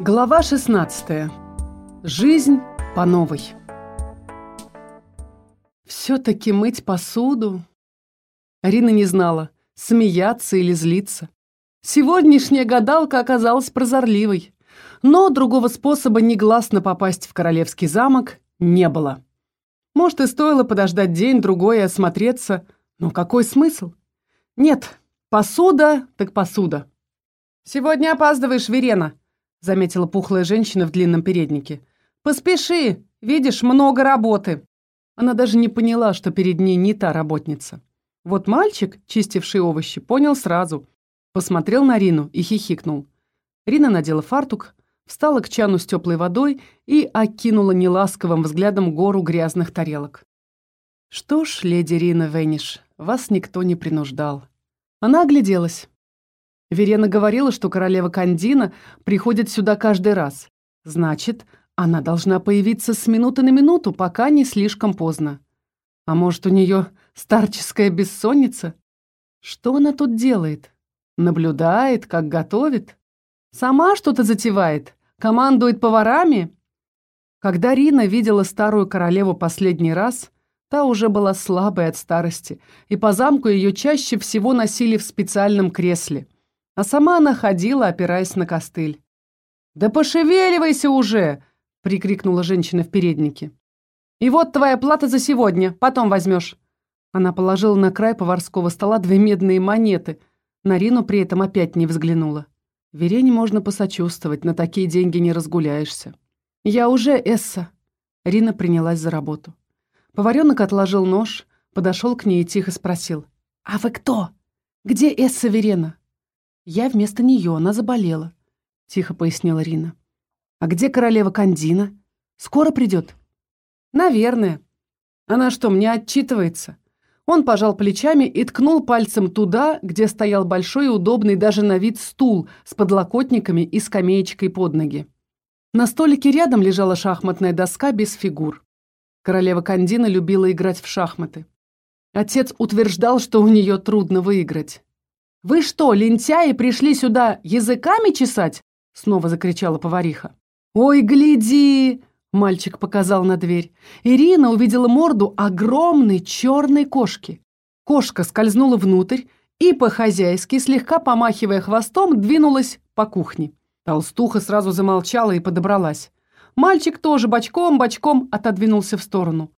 Глава 16. Жизнь по новой. Все-таки мыть посуду? Арина не знала, смеяться или злиться. Сегодняшняя гадалка оказалась прозорливой, но другого способа негласно попасть в королевский замок не было. Может, и стоило подождать день-другой и осмотреться, но какой смысл? Нет, посуда так посуда. «Сегодня опаздываешь, Верена», — заметила пухлая женщина в длинном переднике. «Поспеши! Видишь, много работы!» Она даже не поняла, что перед ней не та работница. Вот мальчик, чистивший овощи, понял сразу. Посмотрел на Рину и хихикнул. Рина надела фартук, встала к чану с теплой водой и окинула неласковым взглядом гору грязных тарелок. «Что ж, леди Рина Вениш, вас никто не принуждал». Она огляделась. Верена говорила, что королева Кандина приходит сюда каждый раз. Значит, она должна появиться с минуты на минуту, пока не слишком поздно. А может, у нее старческая бессонница? Что она тут делает? Наблюдает, как готовит? Сама что-то затевает? Командует поварами? Когда Рина видела старую королеву последний раз, та уже была слабой от старости, и по замку ее чаще всего носили в специальном кресле – а сама она ходила, опираясь на костыль. «Да пошевеливайся уже!» — прикрикнула женщина в переднике. «И вот твоя плата за сегодня, потом возьмешь». Она положила на край поварского стола две медные монеты. На Рину при этом опять не взглянула. Верене можно посочувствовать, на такие деньги не разгуляешься. «Я уже Эсса». Рина принялась за работу. Поваренок отложил нож, подошел к ней и тихо спросил. «А вы кто? Где Эсса Верена?» Я вместо нее, она заболела», — тихо пояснила Рина. «А где королева Кандина? Скоро придет?» «Наверное. Она что, мне отчитывается?» Он пожал плечами и ткнул пальцем туда, где стоял большой и удобный даже на вид стул с подлокотниками и скамеечкой под ноги. На столике рядом лежала шахматная доска без фигур. Королева Кандина любила играть в шахматы. Отец утверждал, что у нее трудно выиграть. «Вы что, лентяи, пришли сюда языками чесать?» Снова закричала повариха. «Ой, гляди!» Мальчик показал на дверь. Ирина увидела морду огромной черной кошки. Кошка скользнула внутрь и, по-хозяйски, слегка помахивая хвостом, двинулась по кухне. Толстуха сразу замолчала и подобралась. Мальчик тоже бочком-бочком отодвинулся в сторону.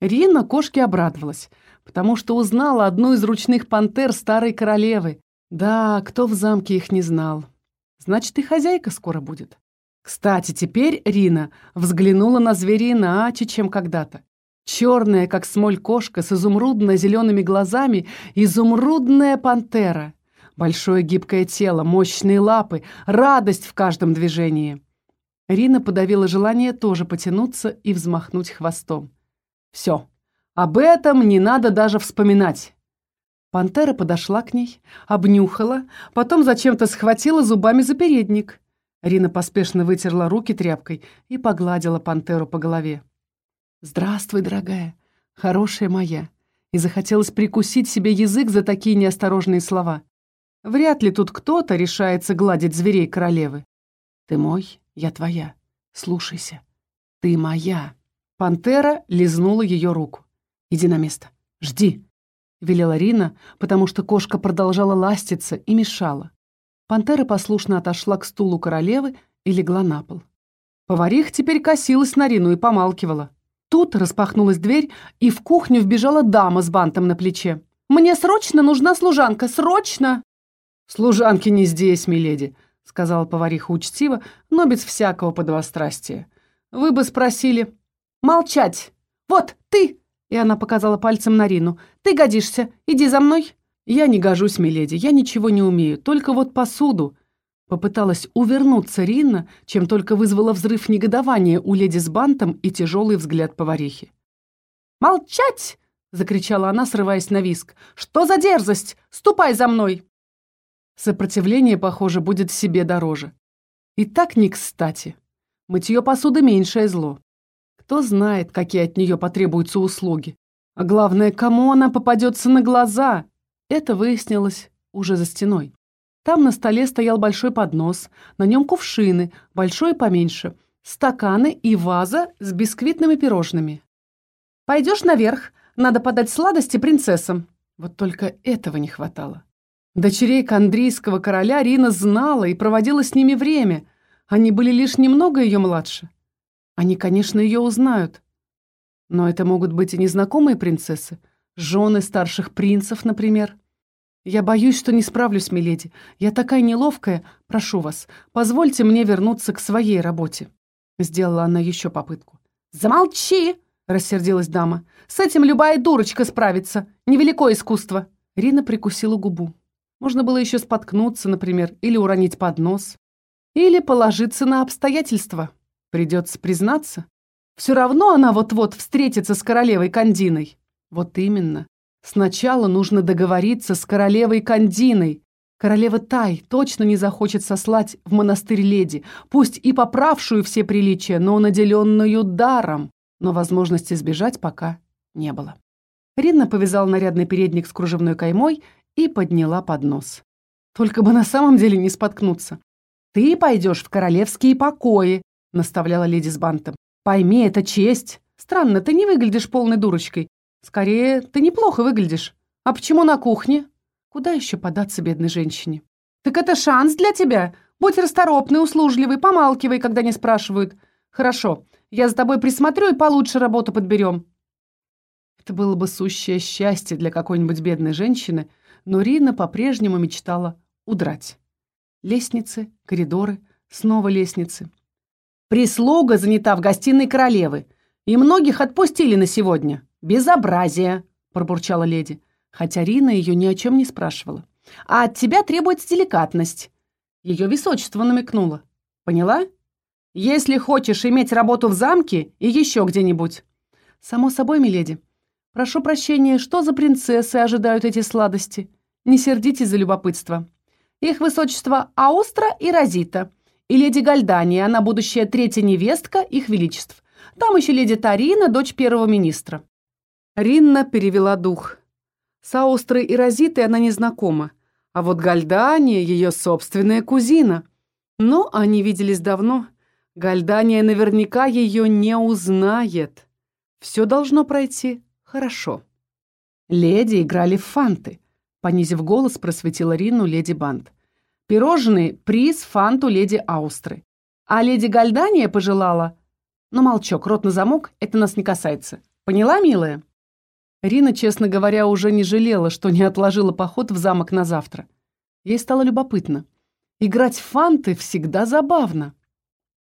Рина кошке обрадовалась потому что узнала одну из ручных пантер старой королевы. Да, кто в замке их не знал. Значит, и хозяйка скоро будет. Кстати, теперь Рина взглянула на зверя иначе, чем когда-то. Черная, как смоль кошка, с изумрудно-зелеными глазами, изумрудная пантера. Большое гибкое тело, мощные лапы, радость в каждом движении. Рина подавила желание тоже потянуться и взмахнуть хвостом. Все, об этом не надо даже вспоминать. Пантера подошла к ней, обнюхала, потом зачем-то схватила зубами за передник. Рина поспешно вытерла руки тряпкой и погладила пантеру по голове. «Здравствуй, дорогая, хорошая моя!» И захотелось прикусить себе язык за такие неосторожные слова. Вряд ли тут кто-то решается гладить зверей королевы. «Ты мой, я твоя. Слушайся. Ты моя!» Пантера лизнула ее руку. Иди на место. Жди!» — велела Рина, потому что кошка продолжала ластиться и мешала. Пантера послушно отошла к стулу королевы и легла на пол. Поварих теперь косилась на Рину и помалкивала. Тут распахнулась дверь, и в кухню вбежала дама с бантом на плече. «Мне срочно нужна служанка! Срочно!» «Служанки не здесь, миледи», — сказала повариха учтиво, но без всякого подвострастия. «Вы бы спросили...» «Молчать! Вот, ты!» И она показала пальцем на Рину. «Ты годишься. Иди за мной». «Я не гожусь, миледи. Я ничего не умею. Только вот посуду». Попыталась увернуться Рина, чем только вызвала взрыв негодования у леди с бантом и тяжелый взгляд поварихи. «Молчать!» — закричала она, срываясь на виск. «Что за дерзость? Ступай за мной!» Сопротивление, похоже, будет себе дороже. И так не кстати. Мытье посуды — меньшее зло. Кто знает, какие от нее потребуются услуги. А главное, кому она попадется на глаза. Это выяснилось уже за стеной. Там на столе стоял большой поднос, на нем кувшины, большой и поменьше, стаканы и ваза с бисквитными пирожными. «Пойдешь наверх, надо подать сладости принцессам». Вот только этого не хватало. Дочерей кандрийского короля Рина знала и проводила с ними время. Они были лишь немного ее младше. Они, конечно, ее узнают. Но это могут быть и незнакомые принцессы, жены старших принцев, например. Я боюсь, что не справлюсь, миледи. Я такая неловкая. Прошу вас, позвольте мне вернуться к своей работе. Сделала она еще попытку. Замолчи! рассердилась дама. С этим любая дурочка справится. Невеликое искусство. Рина прикусила губу. Можно было еще споткнуться, например, или уронить поднос. Или положиться на обстоятельства. Придется признаться. Все равно она вот-вот встретится с королевой Кандиной. Вот именно. Сначала нужно договориться с королевой Кандиной. Королева Тай точно не захочет сослать в монастырь леди, пусть и поправшую все приличия, но наделенную даром. Но возможности сбежать пока не было. Ринна повязала нарядный передник с кружевной каймой и подняла поднос. Только бы на самом деле не споткнуться. «Ты пойдешь в королевские покои», — наставляла леди с бантом. «Пойми, это честь. Странно, ты не выглядишь полной дурочкой. Скорее, ты неплохо выглядишь. А почему на кухне? Куда еще податься бедной женщине? Так это шанс для тебя. Будь расторопный, услужливый, помалкивай, когда не спрашивают. Хорошо, я за тобой присмотрю и получше работу подберем. Это было бы сущее счастье для какой-нибудь бедной женщины, но Рина по-прежнему мечтала удрать. Лестницы, коридоры, снова лестницы. Прислуга занята в гостиной королевы, и многих отпустили на сегодня. «Безобразие!» — пробурчала леди, хотя Рина ее ни о чем не спрашивала. «А от тебя требуется деликатность». Ее височество намекнуло. «Поняла? Если хочешь иметь работу в замке и еще где-нибудь». «Само собой, миледи. Прошу прощения, что за принцессы ожидают эти сладости? Не сердитесь за любопытство. Их высочество Аустра и Розита, и леди Гальдания, она будущая третья невестка их величеств. Там еще леди Тарина, дочь первого министра. Ринна перевела дух. С Аустрой и Розитой она не знакома, а вот Гальдания — ее собственная кузина. Но они виделись давно. Гальдания наверняка ее не узнает. Все должно пройти хорошо. Леди играли в фанты. Понизив голос, просветила Рину леди Бант. Пирожные — приз фанту леди Аустры. А леди Гальдания пожелала... Но молчок, рот на замок, это нас не касается. Поняла, милая? Рина, честно говоря, уже не жалела, что не отложила поход в замок на завтра. Ей стало любопытно. Играть в фанты всегда забавно.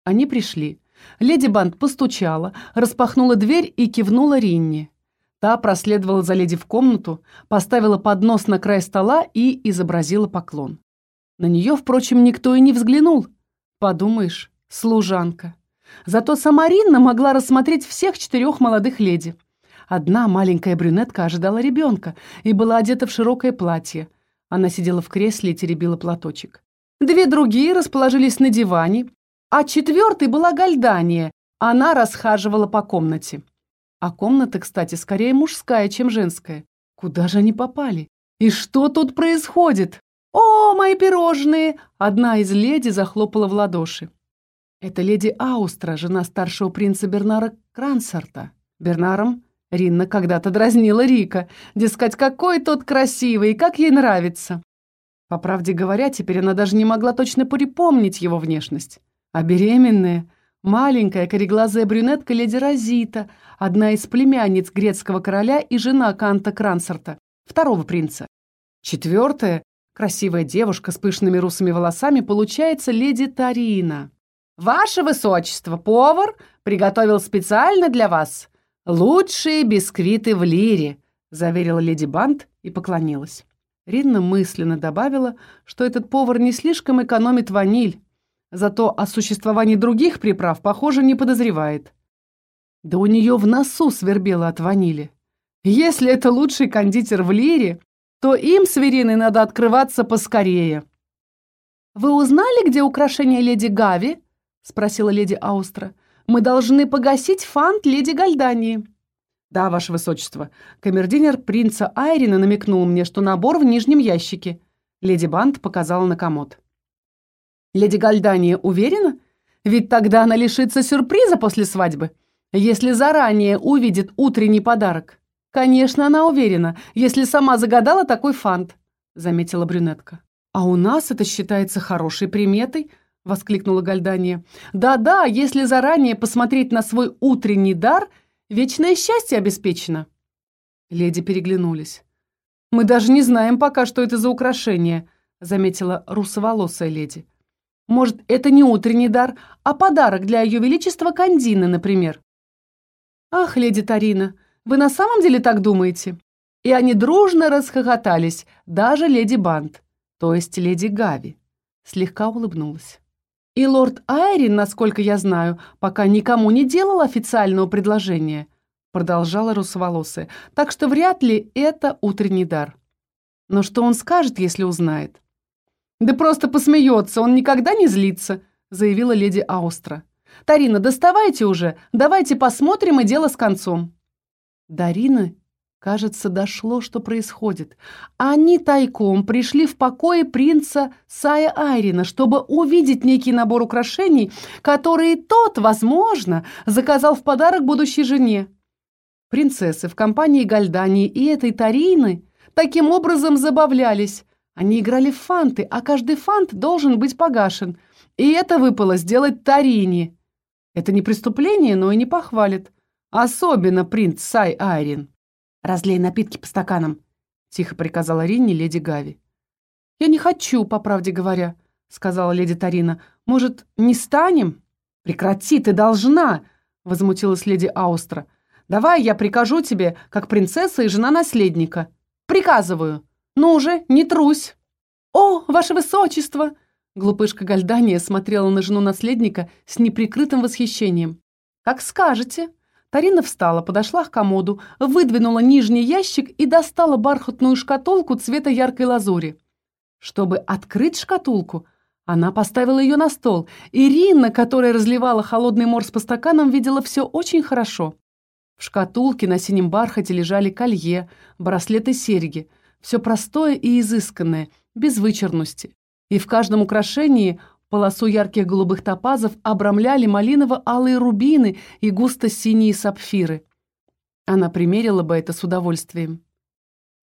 Они пришли. Леди Бант постучала, распахнула дверь и кивнула Ринне. Та проследовала за леди в комнату, поставила поднос на край стола и изобразила поклон. На нее, впрочем, никто и не взглянул. Подумаешь, служанка. Зато сама Ринна могла рассмотреть всех четырех молодых леди – Одна маленькая брюнетка ожидала ребенка и была одета в широкое платье. Она сидела в кресле и теребила платочек. Две другие расположились на диване, а четвертой была Гальдания. Она расхаживала по комнате. А комната, кстати, скорее мужская, чем женская. Куда же они попали? И что тут происходит? «О, мои пирожные!» Одна из леди захлопала в ладоши. Это леди Аустра, жена старшего принца Бернара Крансарта. Бернаром Ринна когда-то дразнила Рика, дескать, какой тот красивый, как ей нравится. По правде говоря, теперь она даже не могла точно припомнить его внешность. А беременная, маленькая кореглазая брюнетка леди Розита, одна из племянниц грецкого короля и жена Канта Крансарта, второго принца. Четвертая, красивая девушка с пышными русыми волосами, получается леди Тарина. «Ваше высочество, повар приготовил специально для вас «Лучшие бисквиты в Лире», — заверила леди Бант и поклонилась. Ринна мысленно добавила, что этот повар не слишком экономит ваниль, зато о существовании других приправ, похоже, не подозревает. Да у нее в носу свербело от ванили. Если это лучший кондитер в Лире, то им с надо открываться поскорее. «Вы узнали, где украшение леди Гави?» — спросила леди Аустра. Мы должны погасить фант леди Гальдании». «Да, ваше высочество. Камердинер принца Айрина намекнул мне, что набор в нижнем ящике». Леди Бант показала на комод. Леди Гальдания уверена? Ведь тогда она лишится сюрприза после свадьбы, если заранее увидит утренний подарок. Конечно, она уверена, если сама загадала такой фант, заметила брюнетка. А у нас это считается хорошей приметой, воскликнула Гальдания. Да-да, если заранее посмотреть на свой утренний дар, вечное счастье обеспечено. Леди переглянулись. Мы даже не знаем пока, что это за украшение, заметила русоволосая леди. Может, это не утренний дар, а подарок для Ее Величества Кандины, например. Ах, леди Тарина, вы на самом деле так думаете? И они дружно расхохотались, даже леди Бант, то есть леди Гави. Слегка улыбнулась. И лорд Айрин, насколько я знаю, пока никому не делал официального предложения, продолжала русоволосая, так что вряд ли это утренний дар. Но что он скажет, если узнает? «Да просто посмеется, он никогда не злится», — заявила леди Аустра. «Тарина, доставайте уже, давайте посмотрим и дело с концом». Дарина, кажется, дошло, что происходит. Они тайком пришли в покое принца Сая Айрина, чтобы увидеть некий набор украшений, которые тот, возможно, заказал в подарок будущей жене. Принцессы в компании Гальдани и этой Тарины таким образом забавлялись, они играли в фанты, а каждый фант должен быть погашен. И это выпало сделать Тарине. Это не преступление, но и не похвалит. Особенно принц Сай Айрин. «Разлей напитки по стаканам», — тихо приказала Ринни леди Гави. «Я не хочу, по правде говоря», — сказала леди Тарина. «Может, не станем?» «Прекрати, ты должна!» — возмутилась леди Аустра. «Давай я прикажу тебе, как принцесса и жена наследника. Приказываю!» Ну уже, не трусь!» «О, ваше высочество!» Глупышка Гальдания смотрела на жену наследника с неприкрытым восхищением. «Как скажете!» Тарина встала, подошла к комоду, выдвинула нижний ящик и достала бархатную шкатулку цвета яркой лазури. Чтобы открыть шкатулку, она поставила ее на стол. Ирина, которая разливала холодный морс по стаканам, видела все очень хорошо. В шкатулке на синем бархате лежали колье, браслеты серьги – все простое и изысканное, без вычурности. И в каждом украшении полосу ярких голубых топазов обрамляли малиново-алые рубины и густо-синие сапфиры. Она примерила бы это с удовольствием.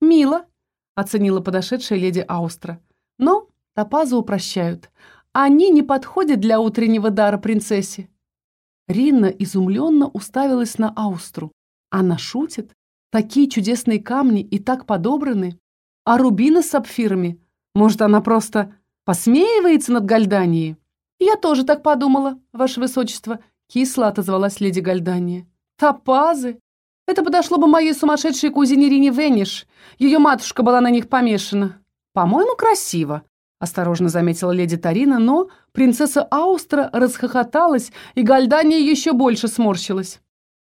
«Мило», — оценила подошедшая леди Аустра. «Но топазы упрощают. Они не подходят для утреннего дара принцессе». Ринна изумленно уставилась на Аустру. Она шутит? Такие чудесные камни и так подобраны. А рубины с сапфирами? Может, она просто посмеивается над Гальданией? Я тоже так подумала, ваше высочество, кисло отозвалась леди Гальдания. Топазы? Это подошло бы моей сумасшедшей кузине Рине Вениш. Ее матушка была на них помешана. По-моему, красиво, осторожно заметила леди Тарина, но принцесса Аустра расхохоталась, и Гальдания еще больше сморщилась.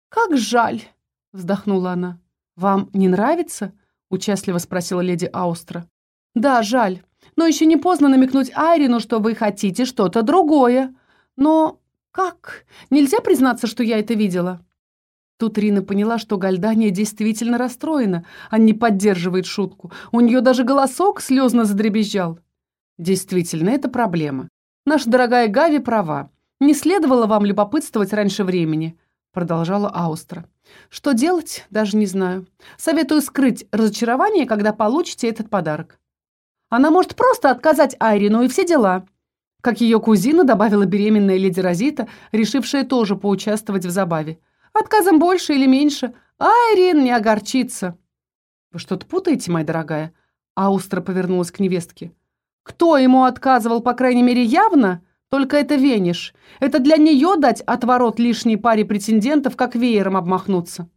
«Как жаль!» — вздохнула она. «Вам не нравится?» — участливо спросила леди Аустра. «Да, жаль. Но еще не поздно намекнуть Айрину, что вы хотите что-то другое. Но как? Нельзя признаться, что я это видела?» Тут Рина поняла, что Гальдания действительно расстроена, а не поддерживает шутку. У нее даже голосок слезно задребезжал. «Действительно, это проблема. Наша дорогая Гави права. Не следовало вам любопытствовать раньше времени», — продолжала Аустра. Что делать, даже не знаю. Советую скрыть разочарование, когда получите этот подарок. Она может просто отказать Айрину и все дела. Как ее кузина добавила беременная леди Розита, решившая тоже поучаствовать в забаве. Отказом больше или меньше, Айрин не огорчится. Вы что-то путаете, моя дорогая? Аустра повернулась к невестке. Кто ему отказывал, по крайней мере, явно? Только это Вениш. Это для нее дать отворот лишней паре претендентов, как веером обмахнуться.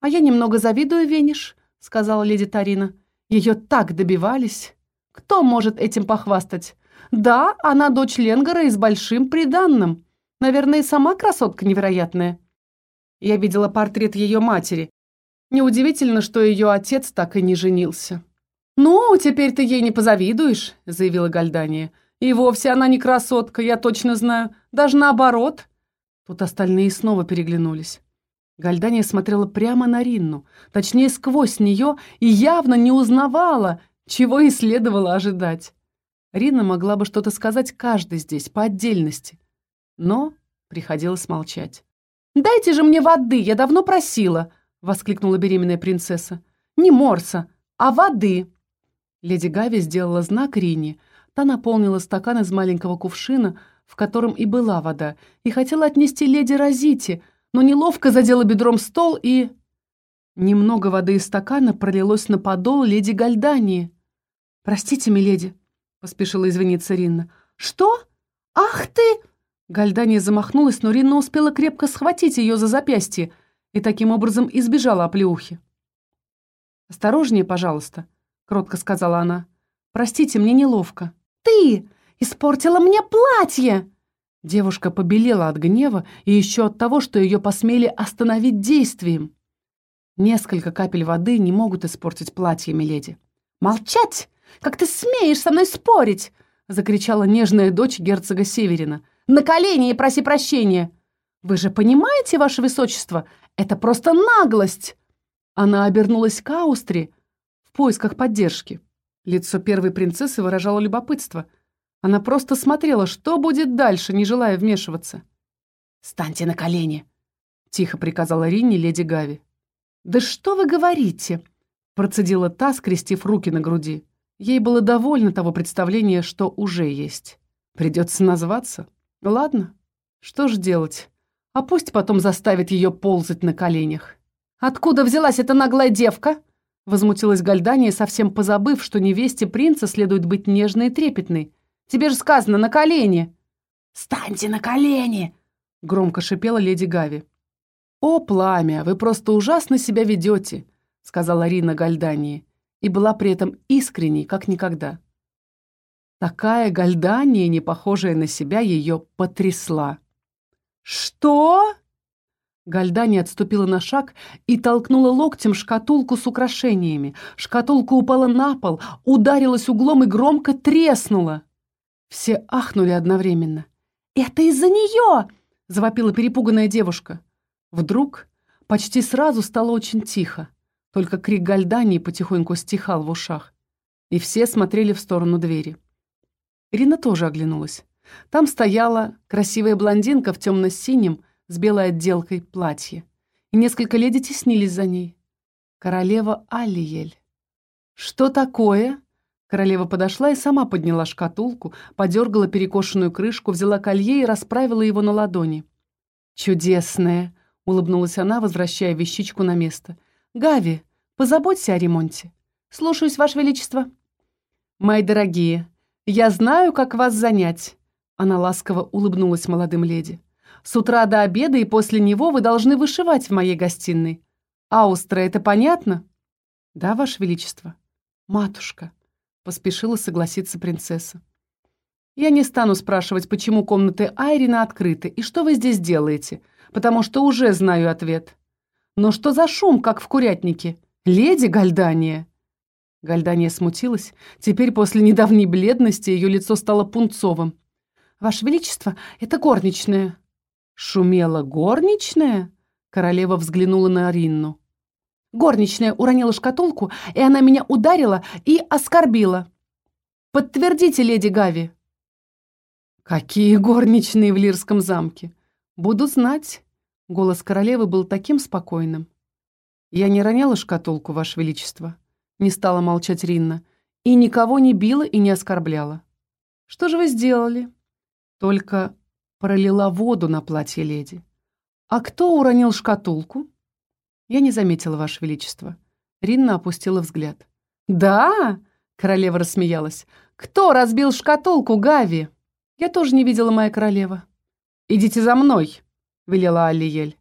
«А я немного завидую Вениш», — сказала леди Тарина. «Ее так добивались. Кто может этим похвастать? Да, она дочь Ленгара и с большим приданным. Наверное, и сама красотка невероятная». Я видела портрет ее матери. Неудивительно, что ее отец так и не женился. «Ну, теперь ты ей не позавидуешь», — заявила Гальдания. И вовсе она не красотка, я точно знаю. Даже наоборот. Тут остальные снова переглянулись. Гальдания смотрела прямо на Ринну, точнее, сквозь нее, и явно не узнавала, чего и следовало ожидать. Рина могла бы что-то сказать каждый здесь, по отдельности. Но приходилось молчать. «Дайте же мне воды, я давно просила!» — воскликнула беременная принцесса. «Не морса, а воды!» Леди Гави сделала знак Рине. Та наполнила стакан из маленького кувшина, в котором и была вода, и хотела отнести леди Розити, но неловко задела бедром стол и... Немного воды из стакана пролилось на подол леди Гальдании. «Простите, миледи», — поспешила извиниться Ринна. «Что? Ах ты!» Гальдания замахнулась, но Ринна успела крепко схватить ее за запястье и таким образом избежала оплеухи. «Осторожнее, пожалуйста», — кротко сказала она. «Простите, мне неловко». «Ты испортила мне платье!» Девушка побелела от гнева и еще от того, что ее посмели остановить действием. Несколько капель воды не могут испортить платье, миледи. «Молчать! Как ты смеешь со мной спорить?» — закричала нежная дочь герцога Северина. «На колени и проси прощения!» «Вы же понимаете, ваше высочество, это просто наглость!» Она обернулась к Аустре в поисках поддержки. Лицо первой принцессы выражало любопытство. Она просто смотрела, что будет дальше, не желая вмешиваться. «Станьте на колени!» — тихо приказала Ринни леди Гави. «Да что вы говорите?» — процедила та, скрестив руки на груди. Ей было довольно того представления, что уже есть. Придется назваться. Ладно, что ж делать? А пусть потом заставит ее ползать на коленях. «Откуда взялась эта наглая девка?» Возмутилась Гальдания, совсем позабыв, что невесте принца следует быть нежной и трепетной. «Тебе же сказано, на колени!» «Станьте на колени!» — громко шипела леди Гави. «О, пламя, вы просто ужасно себя ведете», — сказала Рина Гальдании и была при этом искренней, как никогда. Такая гальдания, не похожая на себя, ее потрясла. «Что?» Гальдания отступила на шаг и толкнула локтем шкатулку с украшениями. Шкатулка упала на пол, ударилась углом и громко треснула. Все ахнули одновременно. «Это из-за нее!» — завопила перепуганная девушка. Вдруг почти сразу стало очень тихо. Только крик Гальдании потихоньку стихал в ушах. И все смотрели в сторону двери. Ирина тоже оглянулась. Там стояла красивая блондинка в темно-синем с белой отделкой платье. И несколько леди теснились за ней. Королева Алиель. «Что такое?» Королева подошла и сама подняла шкатулку, подергала перекошенную крышку, взяла колье и расправила его на ладони. «Чудесное!» — улыбнулась она, возвращая вещичку на место — Гави, позаботься о ремонте. Слушаюсь, Ваше Величество. Мои дорогие, я знаю, как вас занять. Она ласково улыбнулась молодым леди. С утра до обеда и после него вы должны вышивать в моей гостиной. Аустра, это понятно? Да, Ваше Величество. Матушка, поспешила согласиться принцесса. Я не стану спрашивать, почему комнаты Айрина открыты и что вы здесь делаете, потому что уже знаю ответ. Но что за шум, как в курятнике? Леди Гальдания!» Гальдания смутилась. Теперь после недавней бледности ее лицо стало пунцовым. «Ваше Величество, это горничная». «Шумела горничная?» Королева взглянула на Ринну. «Горничная уронила шкатулку, и она меня ударила и оскорбила. Подтвердите, леди Гави». «Какие горничные в Лирском замке? Буду знать». Голос королевы был таким спокойным. «Я не роняла шкатулку, Ваше Величество», — не стала молчать Ринна, «и никого не била и не оскорбляла». «Что же вы сделали?» «Только пролила воду на платье леди». «А кто уронил шкатулку?» «Я не заметила, Ваше Величество». Ринна опустила взгляд. «Да?» — королева рассмеялась. «Кто разбил шкатулку, Гави?» «Я тоже не видела, моя королева». «Идите за мной!» Велела Алиель.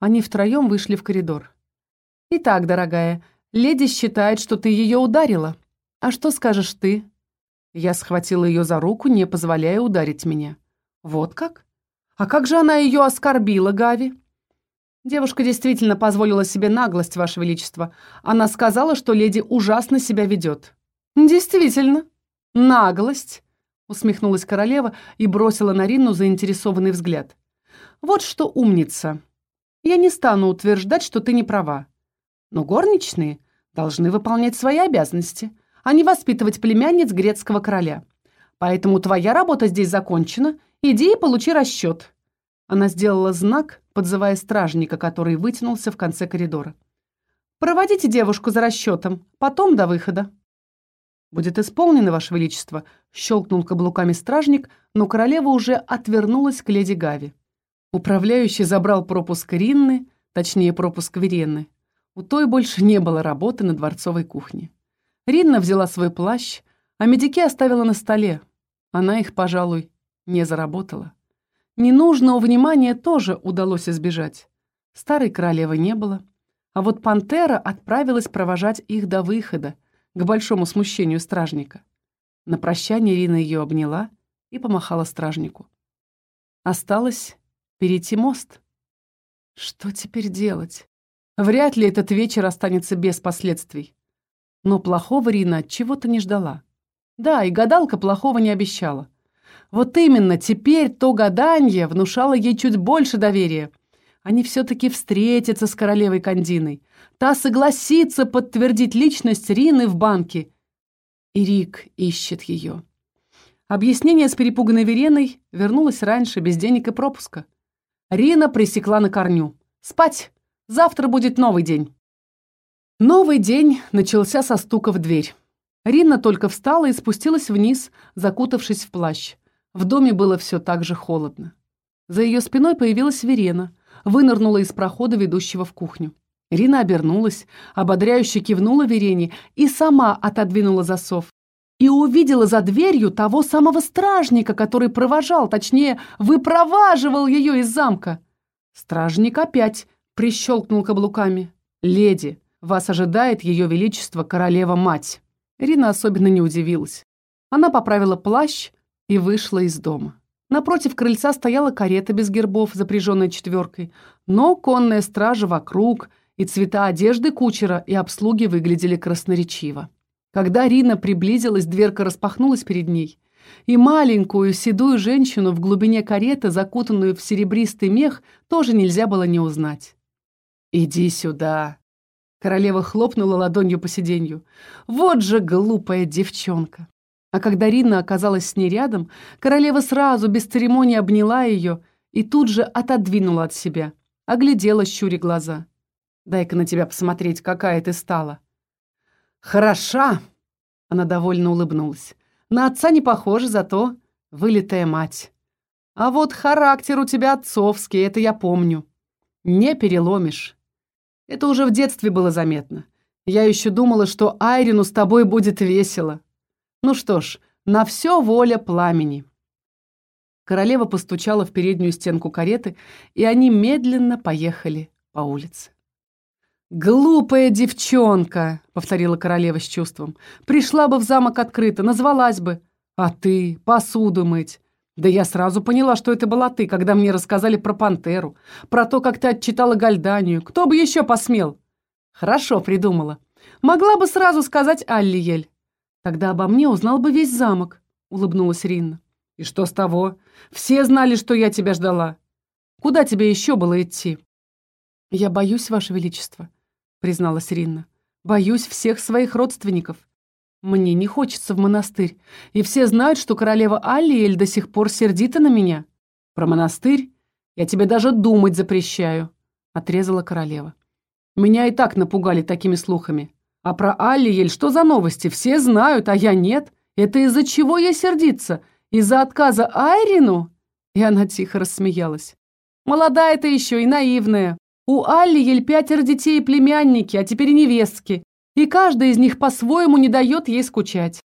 Они втроем вышли в коридор. «Итак, дорогая, леди считает, что ты ее ударила. А что скажешь ты?» Я схватила ее за руку, не позволяя ударить меня. «Вот как? А как же она ее оскорбила, Гави?» Девушка действительно позволила себе наглость, Ваше Величество. Она сказала, что леди ужасно себя ведет. «Действительно, наглость», — усмехнулась королева и бросила на Ринну заинтересованный взгляд. Вот что умница. Я не стану утверждать, что ты не права. Но горничные должны выполнять свои обязанности. а не воспитывать племянниц грецкого короля. Поэтому твоя работа здесь закончена. Иди и получи расчет». Она сделала знак, подзывая стражника, который вытянулся в конце коридора. «Проводите девушку за расчетом, потом до выхода». «Будет исполнено, Ваше Величество», — щелкнул каблуками стражник, но королева уже отвернулась к леди Гави. Управляющий забрал пропуск Ринны, точнее, пропуск Верены. У той больше не было работы на дворцовой кухне. Ринна взяла свой плащ, а медики оставила на столе. Она их, пожалуй, не заработала. Ненужного внимания тоже удалось избежать. Старой королевы не было. А вот пантера отправилась провожать их до выхода, к большому смущению стражника. На прощание Рина ее обняла и помахала стражнику. Осталось перейти мост. Что теперь делать? Вряд ли этот вечер останется без последствий. Но плохого Рина от чего-то не ждала. Да, и гадалка плохого не обещала. Вот именно, теперь то гаданье внушало ей чуть больше доверия. Они все-таки встретятся с королевой Кандиной. Та согласится подтвердить личность Рины в банке. И Рик ищет ее. Объяснение с перепуганной Вереной вернулось раньше, без денег и пропуска. Рина пресекла на корню. «Спать! Завтра будет новый день!» Новый день начался со стука в дверь. Рина только встала и спустилась вниз, закутавшись в плащ. В доме было все так же холодно. За ее спиной появилась Верена, вынырнула из прохода, ведущего в кухню. Рина обернулась, ободряюще кивнула Верене и сама отодвинула засов. И увидела за дверью того самого стражника, который провожал, точнее, выпроваживал ее из замка. Стражник опять прищелкнул каблуками. «Леди, вас ожидает ее величество королева-мать». Рина особенно не удивилась. Она поправила плащ и вышла из дома. Напротив крыльца стояла карета без гербов, запряженная четверкой, но конная стража вокруг и цвета одежды кучера и обслуги выглядели красноречиво. Когда Рина приблизилась, дверка распахнулась перед ней, и маленькую седую женщину в глубине кареты, закутанную в серебристый мех, тоже нельзя было не узнать. «Иди сюда», Королева хлопнула ладонью по сиденью. Вот же глупая девчонка. А когда Рина оказалась с ней рядом, королева сразу, без церемонии, обняла ее и тут же отодвинула от себя. Оглядела, щуря глаза. «Дай-ка на тебя посмотреть, какая ты стала». «Хороша!» Она довольно улыбнулась. «На отца не похожа, зато вылитая мать. А вот характер у тебя отцовский, это я помню. Не переломишь. Это уже в детстве было заметно. Я еще думала, что Айрину с тобой будет весело. Ну что ж, на все воля пламени. Королева постучала в переднюю стенку кареты, и они медленно поехали по улице. «Глупая девчонка!» — повторила королева с чувством. «Пришла бы в замок открыто, назвалась бы. А ты посуду мыть. Да я сразу поняла, что это была ты, когда мне рассказали про пантеру, про то, как ты отчитала Гальданию. Кто бы еще посмел? Хорошо придумала. Могла бы сразу сказать Аллиель. Тогда обо мне узнал бы весь замок, улыбнулась Ринна. И что с того? Все знали, что я тебя ждала. Куда тебе еще было идти? Я боюсь, Ваше Величество, призналась Ринна. Боюсь всех своих родственников. Мне не хочется в монастырь, и все знают, что королева Аллиэль до сих пор сердита на меня. Про монастырь я тебе даже думать запрещаю, отрезала королева. Меня и так напугали такими слухами. А про Аллиэль что за новости? Все знают, а я нет. Это из-за чего я сердиться? Из-за отказа Айрину? И она тихо рассмеялась. Молодая ты еще и наивная. У Аллиель пятеро детей и племянники, а теперь и невестки и каждый из них по-своему не дает ей скучать.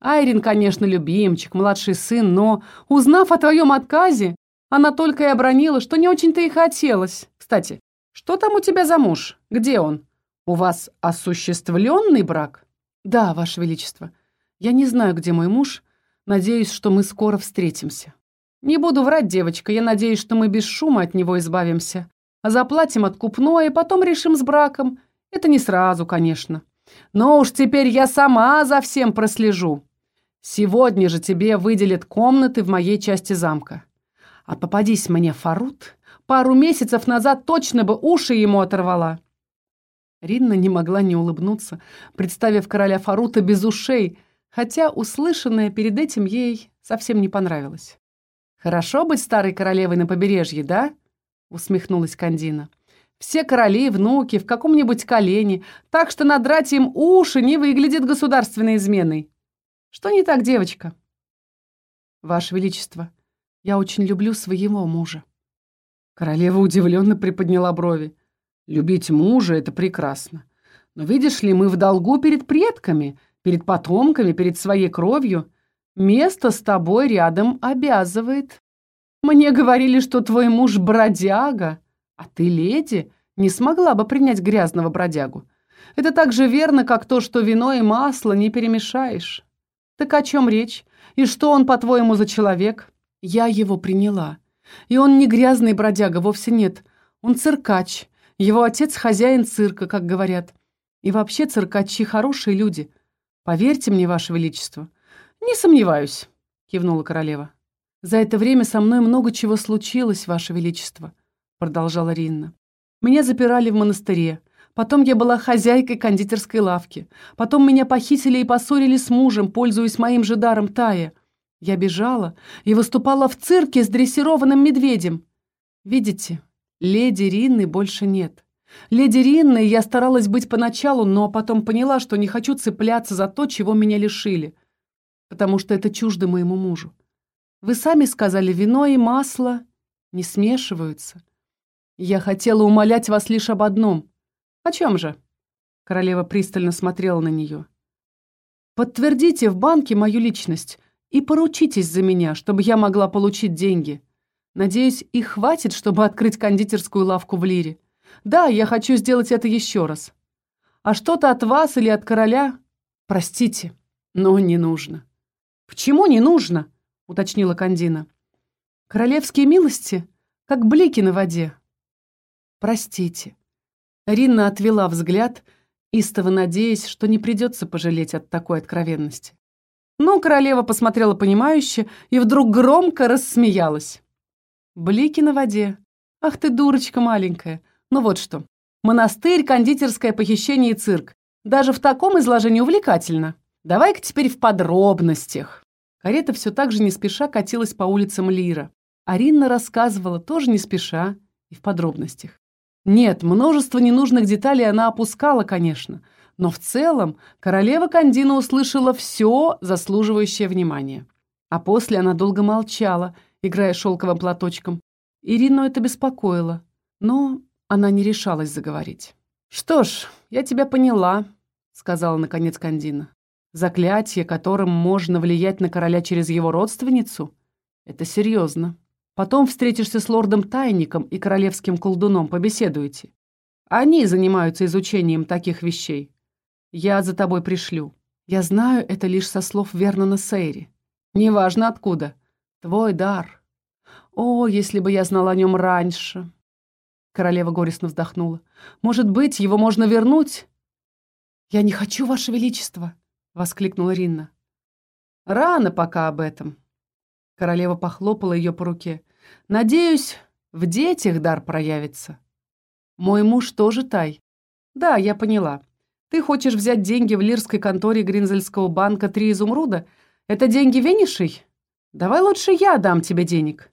Айрин, конечно, любимчик, младший сын, но, узнав о твоем отказе, она только и обронила, что не очень-то и хотелось. Кстати, что там у тебя за муж? Где он? У вас осуществленный брак? Да, Ваше Величество. Я не знаю, где мой муж. Надеюсь, что мы скоро встретимся. Не буду врать, девочка, я надеюсь, что мы без шума от него избавимся. Заплатим откупное, потом решим с браком. Это не сразу, конечно. Но уж теперь я сама за всем прослежу. Сегодня же тебе выделят комнаты в моей части замка. А попадись мне Фарут, пару месяцев назад точно бы уши ему оторвала. Ринна не могла не улыбнуться, представив короля Фарута без ушей, хотя услышанное перед этим ей совсем не понравилось. «Хорошо быть старой королевой на побережье, да?» — усмехнулась Кандина. «Все короли внуки в каком-нибудь колене, так что надрать им уши не выглядит государственной изменой. Что не так, девочка?» «Ваше Величество, я очень люблю своего мужа». Королева удивленно приподняла брови. «Любить мужа — это прекрасно. Но видишь ли, мы в долгу перед предками, перед потомками, перед своей кровью. Место с тобой рядом обязывает. Мне говорили, что твой муж бродяга, а ты, леди, не смогла бы принять грязного бродягу. Это так же верно, как то, что вино и масло не перемешаешь. Так о чем речь? И что он, по-твоему, за человек? Я его приняла. И он не грязный бродяга, вовсе нет. Он циркач. Его отец хозяин цирка, как говорят. И вообще циркачи хорошие люди. Поверьте мне, Ваше Величество. Не сомневаюсь, кивнула королева. За это время со мной много чего случилось, Ваше Величество, продолжала Ринна. Меня запирали в монастыре. Потом я была хозяйкой кондитерской лавки. Потом меня похитили и поссорили с мужем, пользуясь моим же даром Тая. Я бежала и выступала в цирке с дрессированным медведем. Видите, леди Ринны больше нет. Леди Ринны я старалась быть поначалу, но потом поняла, что не хочу цепляться за то, чего меня лишили, потому что это чуждо моему мужу. Вы сами сказали, вино и масло не смешиваются. Я хотела умолять вас лишь об одном. «О чем же?» Королева пристально смотрела на нее. «Подтвердите в банке мою личность и поручитесь за меня, чтобы я могла получить деньги. Надеюсь, их хватит, чтобы открыть кондитерскую лавку в Лире. Да, я хочу сделать это еще раз. А что-то от вас или от короля? Простите, но не нужно». «Почему не нужно?» — уточнила Кандина. «Королевские милости, как блики на воде». «Простите, Ринна отвела взгляд, истово надеясь, что не придется пожалеть от такой откровенности. Но королева посмотрела понимающе и вдруг громко рассмеялась. «Блики на воде. Ах ты, дурочка маленькая. Ну вот что. Монастырь, кондитерское похищение и цирк. Даже в таком изложении увлекательно. Давай-ка теперь в подробностях». Карета все так же не спеша катилась по улицам Лира. Аринна рассказывала тоже не спеша и в подробностях. Нет, множество ненужных деталей она опускала, конечно, но в целом королева Кандина услышала все заслуживающее внимания. А после она долго молчала, играя шелковым платочком. Ирину это беспокоило, но она не решалась заговорить. «Что ж, я тебя поняла», — сказала наконец Кандина. «Заклятие, которым можно влиять на короля через его родственницу, это серьезно». Потом встретишься с лордом-тайником и королевским колдуном, побеседуете. Они занимаются изучением таких вещей. Я за тобой пришлю. Я знаю это лишь со слов Вернона Сейри. Неважно откуда. Твой дар. О, если бы я знала о нем раньше. Королева горестно вздохнула. Может быть, его можно вернуть? Я не хочу, Ваше Величество, воскликнула Ринна. Рано пока об этом. Королева похлопала ее по руке. Надеюсь, в детях дар проявится. Мой муж тоже тай. Да, я поняла. Ты хочешь взять деньги в лирской конторе Гринзельского банка «Три изумруда»? Это деньги Венишей? Давай лучше я дам тебе денег.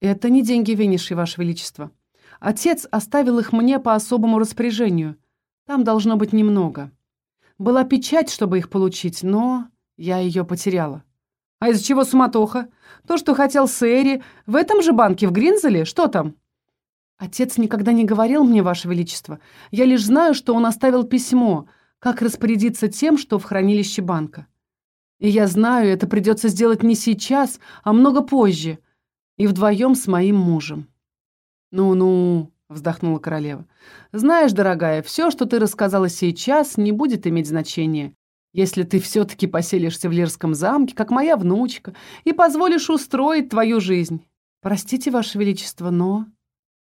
Это не деньги Венишей, Ваше Величество. Отец оставил их мне по особому распоряжению. Там должно быть немного. Была печать, чтобы их получить, но я ее потеряла. А из-за чего суматоха? То, что хотел Сэри, в этом же банке в Гринзеле? Что там? Отец никогда не говорил мне, Ваше Величество. Я лишь знаю, что он оставил письмо, как распорядиться тем, что в хранилище банка. И я знаю, это придется сделать не сейчас, а много позже. И вдвоем с моим мужем. «Ну-ну», — вздохнула королева. «Знаешь, дорогая, все, что ты рассказала сейчас, не будет иметь значения если ты все-таки поселишься в Лирском замке, как моя внучка, и позволишь устроить твою жизнь. Простите, Ваше Величество, но...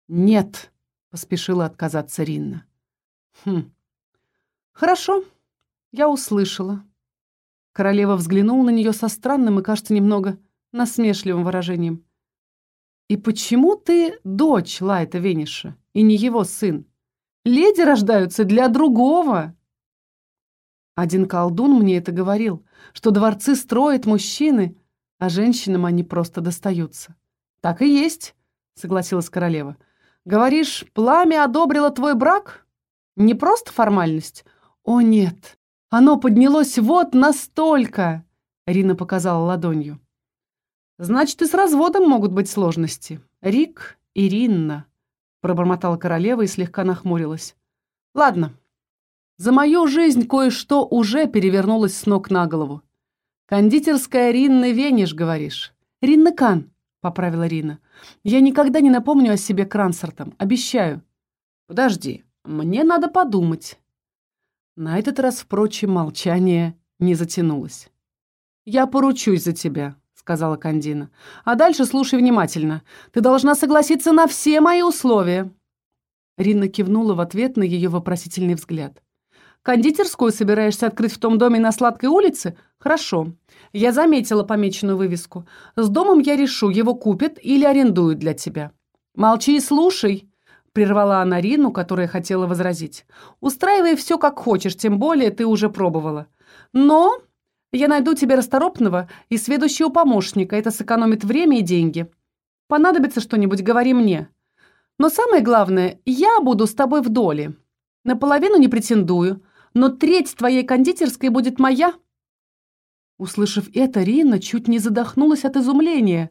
Нет, поспешила отказаться Ринна. Хм. Хорошо, я услышала. Королева взглянула на нее со странным и, кажется, немного насмешливым выражением. «И почему ты дочь Лайта Вениша, и не его сын? Леди рождаются для другого. Один колдун мне это говорил, что дворцы строят мужчины, а женщинам они просто достаются. Так и есть, согласилась королева. Говоришь, пламя одобрило твой брак? Не просто формальность? О, нет. Оно поднялось вот настолько. Рина показала ладонью. Значит, и с разводом могут быть сложности. Рик и Ринна, пробормотала королева и слегка нахмурилась. Ладно. За мою жизнь кое-что уже перевернулось с ног на голову. Кондитерская Ринна Вениш, говоришь? Ринна Кан, поправила Рина. Я никогда не напомню о себе Крансортом, обещаю. Подожди, мне надо подумать. На этот раз, впрочем, молчание не затянулось. «Я поручусь за тебя», — сказала Кандина. «А дальше слушай внимательно. Ты должна согласиться на все мои условия». Рина кивнула в ответ на ее вопросительный взгляд. «Кондитерскую собираешься открыть в том доме на Сладкой улице? Хорошо. Я заметила помеченную вывеску. С домом я решу, его купят или арендуют для тебя. Молчи и слушай!» Прервала она Рину, которая хотела возразить. «Устраивай все как хочешь, тем более ты уже пробовала. Но я найду тебе расторопного и сведущего помощника, это сэкономит время и деньги. Понадобится что-нибудь, говори мне. Но самое главное, я буду с тобой в доле. Наполовину не претендую, но треть твоей кондитерской будет моя». Услышав это, Рина чуть не задохнулась от изумления,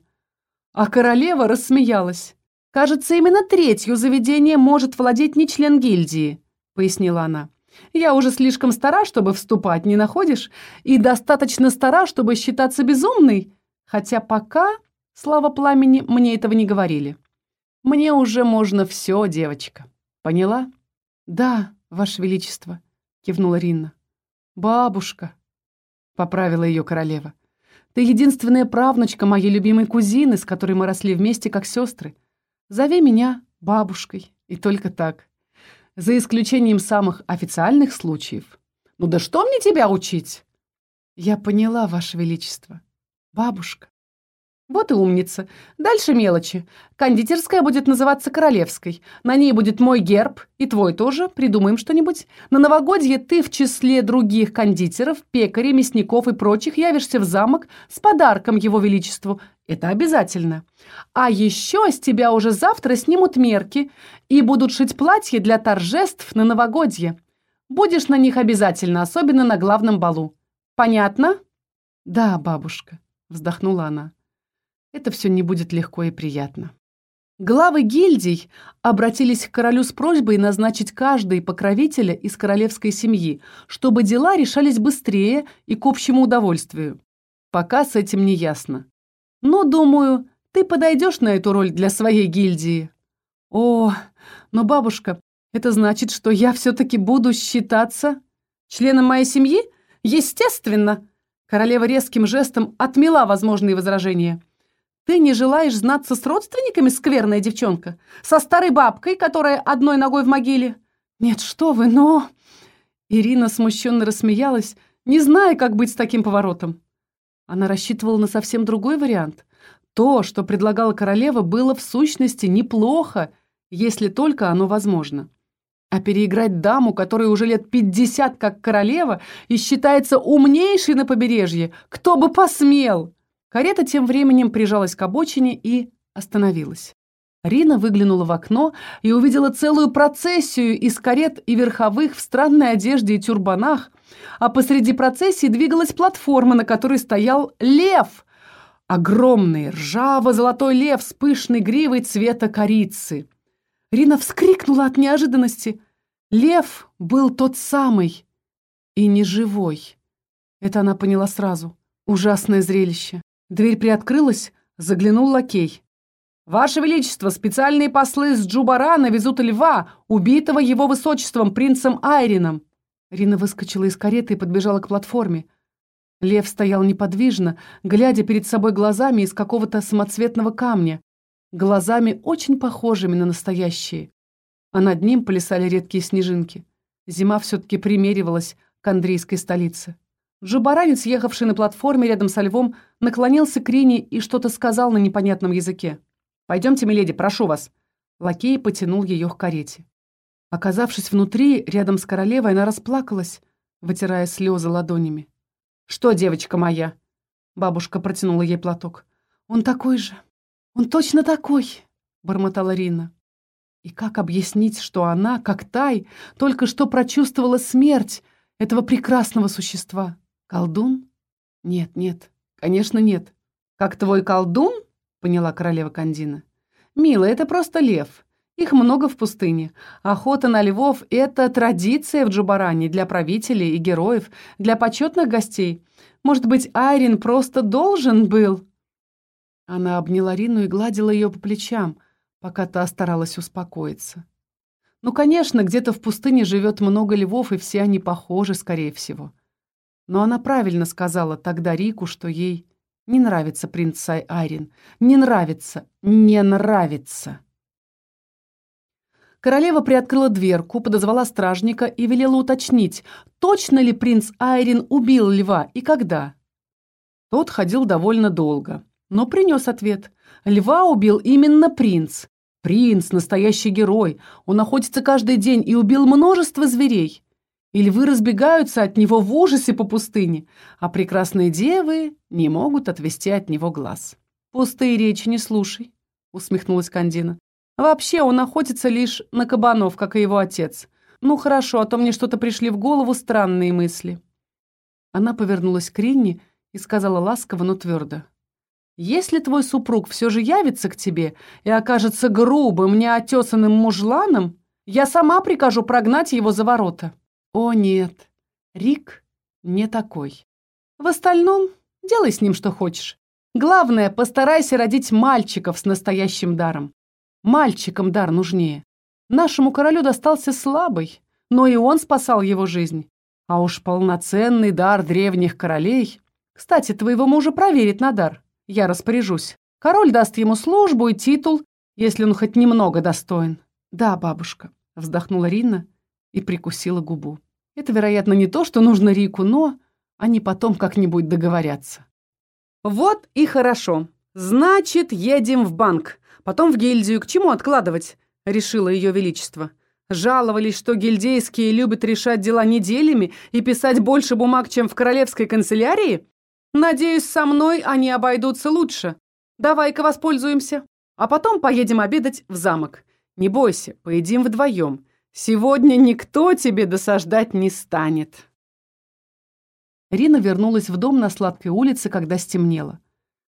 а королева рассмеялась. «Кажется, именно третью заведение может владеть не член гильдии», — пояснила она. «Я уже слишком стара, чтобы вступать, не находишь? И достаточно стара, чтобы считаться безумной? Хотя пока, слава пламени, мне этого не говорили. Мне уже можно все, девочка. Поняла?» «Да, Ваше Величество», — кивнула Ринна. «Бабушка», — поправила ее королева. «Ты единственная правнучка моей любимой кузины, с которой мы росли вместе как сестры. Зови меня бабушкой, и только так. За исключением самых официальных случаев. Ну да что мне тебя учить?» «Я поняла, Ваше Величество. Бабушка». Вот и умница. Дальше мелочи. Кондитерская будет называться Королевской. На ней будет мой герб, и твой тоже. Придумаем что-нибудь. На новогодье ты в числе других кондитеров, пекарей, мясников и прочих явишься в замок с подарком его величеству. Это обязательно. А еще с тебя уже завтра снимут мерки и будут шить платья для торжеств на новогодье. Будешь на них обязательно, особенно на главном балу. Понятно? Да, бабушка, вздохнула она это все не будет легко и приятно. Главы гильдий обратились к королю с просьбой назначить каждый покровителя из королевской семьи, чтобы дела решались быстрее и к общему удовольствию. Пока с этим не ясно. Но, думаю, ты подойдешь на эту роль для своей гильдии. О, но, бабушка, это значит, что я все-таки буду считаться членом моей семьи? Естественно! Королева резким жестом отмела возможные возражения. Ты не желаешь знаться с родственниками, скверная девчонка? Со старой бабкой, которая одной ногой в могиле? Нет, что вы, но...» Ирина смущенно рассмеялась, не зная, как быть с таким поворотом. Она рассчитывала на совсем другой вариант. То, что предлагала королева, было в сущности неплохо, если только оно возможно. А переиграть даму, которая уже лет пятьдесят как королева и считается умнейшей на побережье, кто бы посмел? Карета тем временем прижалась к обочине и остановилась. Рина выглянула в окно и увидела целую процессию из карет и верховых в странной одежде и тюрбанах, а посреди процессии двигалась платформа, на которой стоял лев. Огромный, ржаво-золотой лев с пышной гривой цвета корицы. Рина вскрикнула от неожиданности. Лев был тот самый и не живой. Это она поняла сразу. Ужасное зрелище. Дверь приоткрылась, заглянул лакей. «Ваше Величество, специальные послы с Джубарана везут льва, убитого его высочеством, принцем Айрином!» Рина выскочила из кареты и подбежала к платформе. Лев стоял неподвижно, глядя перед собой глазами из какого-то самоцветного камня, глазами очень похожими на настоящие. А над ним плясали редкие снежинки. Зима все-таки примеривалась к андрейской столице. Джубаранец, ехавший на платформе рядом со львом, наклонился к Рине и что-то сказал на непонятном языке. «Пойдемте, миледи, прошу вас». Лакей потянул ее к карете. Оказавшись внутри, рядом с королевой, она расплакалась, вытирая слезы ладонями. «Что, девочка моя?» Бабушка протянула ей платок. «Он такой же. Он точно такой!» бормотала Рина. И как объяснить, что она, как Тай, только что прочувствовала смерть этого прекрасного существа? Колдун? Нет, нет, конечно, нет. Как твой колдун? Поняла королева Кандина. Мила, это просто лев. Их много в пустыне. Охота на львов — это традиция в Джубаране для правителей и героев, для почетных гостей. Может быть, Айрин просто должен был...» Она обняла Рину и гладила ее по плечам, пока та старалась успокоиться. Ну, конечно, где-то в пустыне живет много львов, и все они похожи, скорее всего. Но она правильно сказала тогда Рику, что ей не нравится принц Айрин. Не нравится, не нравится. Королева приоткрыла дверку, подозвала стражника и велела уточнить, точно ли принц Айрин убил льва и когда. Тот ходил довольно долго, но принес ответ. Льва убил именно принц, Принц, настоящий герой. Он охотится каждый день и убил множество зверей. И львы разбегаются от него в ужасе по пустыне, а прекрасные девы не могут отвести от него глаз. «Пустые речи не слушай», — усмехнулась Кандина. «Вообще он охотится лишь на кабанов, как и его отец. Ну хорошо, а то мне что-то пришли в голову странные мысли». Она повернулась к Ринне и сказала ласково, но твердо. Если твой супруг все же явится к тебе и окажется грубым, неотесанным мужланом, я сама прикажу прогнать его за ворота. О нет, Рик не такой. В остальном делай с ним что хочешь. Главное, постарайся родить мальчиков с настоящим даром. Мальчикам дар нужнее. Нашему королю достался слабый, но и он спасал его жизнь. А уж полноценный дар древних королей... Кстати, твоего мужа проверить на дар. Я распоряжусь. Король даст ему службу и титул, если он хоть немного достоин. Да, бабушка, вздохнула Рина и прикусила губу. Это, вероятно, не то, что нужно Рику, но они потом как-нибудь договорятся. Вот и хорошо. Значит, едем в банк. Потом в гильдию. К чему откладывать? Решило ее величество. Жаловались, что гильдейские любят решать дела неделями и писать больше бумаг, чем в королевской канцелярии? Надеюсь, со мной они обойдутся лучше. Давай-ка воспользуемся. А потом поедем обедать в замок. Не бойся, поедим вдвоем. Сегодня никто тебе досаждать не станет. Рина вернулась в дом на сладкой улице, когда стемнело.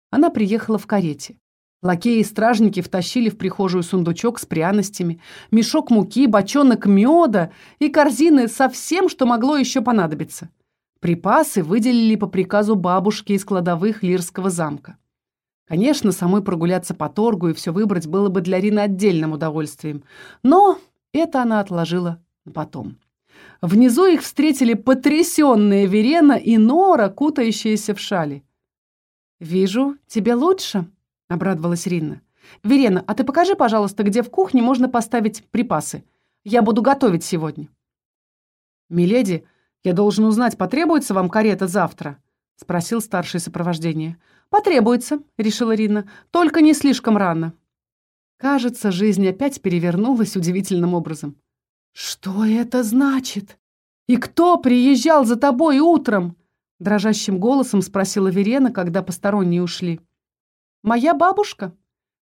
Она приехала в карете. Лакеи и стражники втащили в прихожую сундучок с пряностями, мешок муки, бочонок меда и корзины со всем, что могло еще понадобиться. Припасы выделили по приказу бабушки из кладовых Лирского замка. Конечно, самой прогуляться по торгу и все выбрать было бы для Рины отдельным удовольствием, но это она отложила потом. Внизу их встретили потрясенные Верена и Нора, кутающиеся в шали. «Вижу, тебе лучше», — обрадовалась Рина. «Верена, а ты покажи, пожалуйста, где в кухне можно поставить припасы. Я буду готовить сегодня». «Миледи, «Я должен узнать, потребуется вам карета завтра?» — спросил старший сопровождение. «Потребуется», — решила Рина, — «только не слишком рано». Кажется, жизнь опять перевернулась удивительным образом. «Что это значит? И кто приезжал за тобой утром?» Дрожащим голосом спросила Верена, когда посторонние ушли. «Моя бабушка?»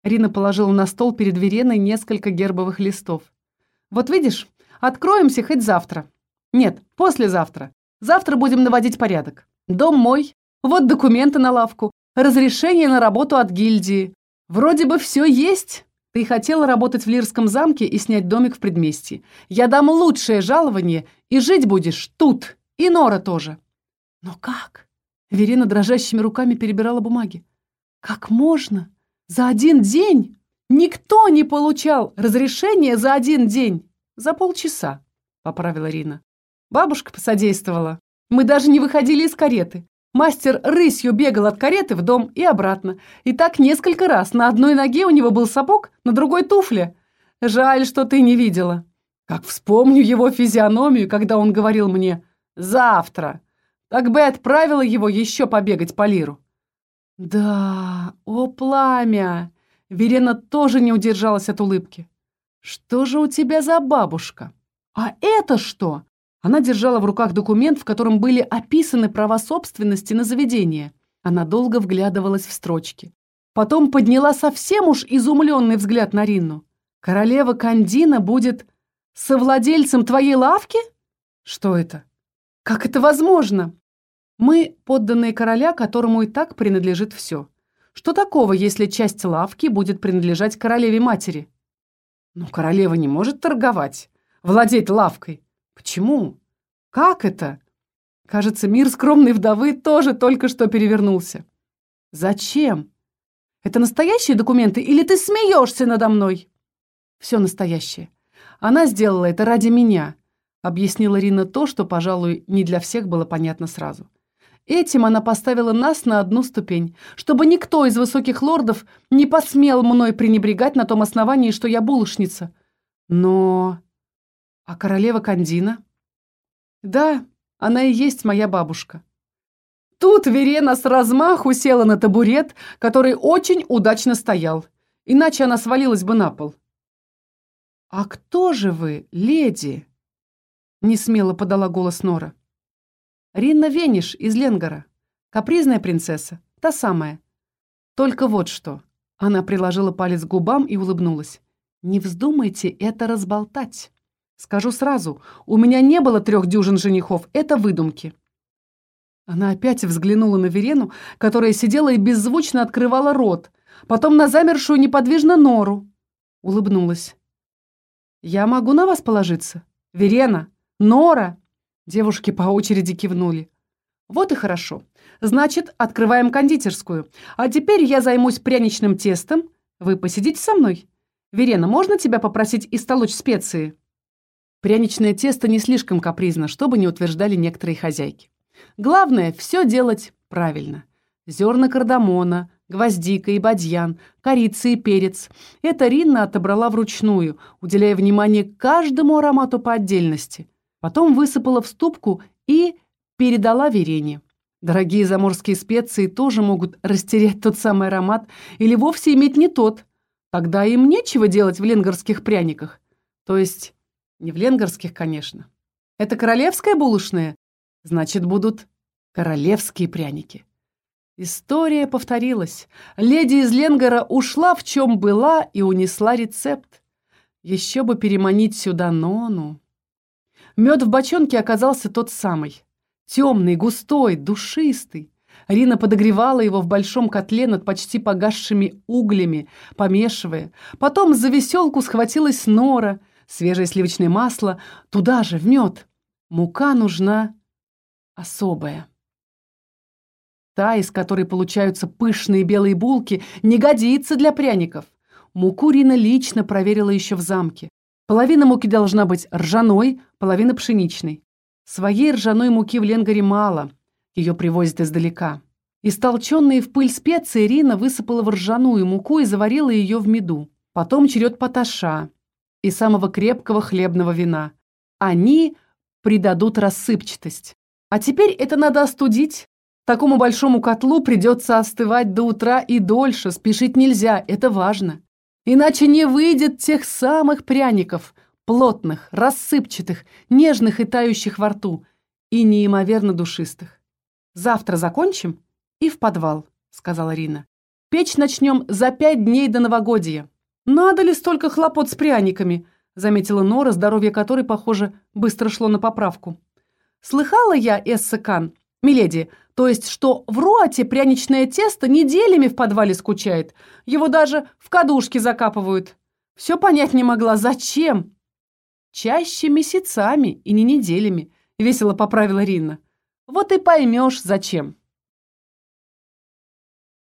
Рина положила на стол перед Вереной несколько гербовых листов. «Вот видишь, откроемся хоть завтра. Нет, послезавтра. Завтра будем наводить порядок. Дом мой. Вот документы на лавку. Разрешение на работу от гильдии. Вроде бы все есть. Ты хотела работать в Лирском замке и снять домик в предместье. Я дам лучшее жалование, и жить будешь тут. И Нора тоже. Но как? Верена дрожащими руками перебирала бумаги. Как можно? За один день? Никто не получал разрешение за один день. За полчаса, поправила Рина. Бабушка посодействовала. Мы даже не выходили из кареты. Мастер рысью бегал от кареты в дом и обратно. И так несколько раз. На одной ноге у него был сапог, на другой туфля. Жаль, что ты не видела. Как вспомню его физиономию, когда он говорил мне «завтра». Так бы отправила его еще побегать по лиру. Да, о пламя! Верена тоже не удержалась от улыбки. Что же у тебя за бабушка? А это что? Она держала в руках документ, в котором были описаны права собственности на заведение. Она долго вглядывалась в строчки. Потом подняла совсем уж изумленный взгляд на Ринну. «Королева Кандина будет совладельцем твоей лавки? Что это? Как это возможно? Мы подданные короля, которому и так принадлежит все. Что такого, если часть лавки будет принадлежать королеве-матери? Но королева не может торговать, владеть лавкой. Почему? Как это? Кажется, мир скромной вдовы тоже только что перевернулся. Зачем? Это настоящие документы или ты смеешься надо мной? Все настоящее. Она сделала это ради меня, объяснила Рина то, что, пожалуй, не для всех было понятно сразу. Этим она поставила нас на одну ступень, чтобы никто из высоких лордов не посмел мной пренебрегать на том основании, что я булочница. Но... А королева Кандина? Да, она и есть моя бабушка. Тут Верена с размаху села на табурет, который очень удачно стоял, иначе она свалилась бы на пол. «А кто же вы, леди?» — несмело подала голос Нора. «Ринна Вениш из Ленгора. Капризная принцесса, та самая. Только вот что». Она приложила палец к губам и улыбнулась. «Не вздумайте это разболтать». Скажу сразу, у меня не было трех дюжин женихов, это выдумки. Она опять взглянула на Верену, которая сидела и беззвучно открывала рот, потом на замершую неподвижно нору. Улыбнулась. «Я могу на вас положиться? Верена? Нора?» Девушки по очереди кивнули. «Вот и хорошо. Значит, открываем кондитерскую. А теперь я займусь пряничным тестом. Вы посидите со мной? Верена, можно тебя попросить истолочь специи?» Пряничное тесто не слишком капризно, чтобы не утверждали некоторые хозяйки. Главное – все делать правильно. Зерна кардамона, гвоздика и бадьян, корица и перец. Это Ринна отобрала вручную, уделяя внимание каждому аромату по отдельности. Потом высыпала в ступку и передала Верене. Дорогие заморские специи тоже могут растерять тот самый аромат или вовсе иметь не тот. Тогда им нечего делать в ленгорских пряниках. То есть не в ленгорских, конечно. Это королевская булочная? Значит, будут королевские пряники. История повторилась. Леди из Ленгора ушла в чем была и унесла рецепт. Еще бы переманить сюда Нону. Мед в бочонке оказался тот самый. Темный, густой, душистый. Рина подогревала его в большом котле над почти погасшими углями, помешивая. Потом за веселку схватилась Нора — свежее сливочное масло, туда же, в мед. Мука нужна особая. Та, из которой получаются пышные белые булки, не годится для пряников. Муку Рина лично проверила еще в замке. Половина муки должна быть ржаной, половина пшеничной. Своей ржаной муки в Ленгаре мало, ее привозят издалека. Истолченные в пыль специи Рина высыпала в ржаную муку и заварила ее в меду. Потом черед поташа, и самого крепкого хлебного вина. Они придадут рассыпчатость. А теперь это надо остудить. Такому большому котлу придется остывать до утра и дольше, спешить нельзя, это важно. Иначе не выйдет тех самых пряников, плотных, рассыпчатых, нежных и тающих во рту, и неимоверно душистых. Завтра закончим и в подвал, сказала Рина. Печь начнем за пять дней до новогодия. «Надо ли столько хлопот с пряниками?» — заметила Нора, здоровье которой, похоже, быстро шло на поправку. «Слыхала я, Эсса Кан, миледи, то есть, что в Руате пряничное тесто неделями в подвале скучает, его даже в кадушки закапывают. Все понять не могла, зачем?» «Чаще месяцами и не неделями», — весело поправила Ринна. «Вот и поймешь, зачем».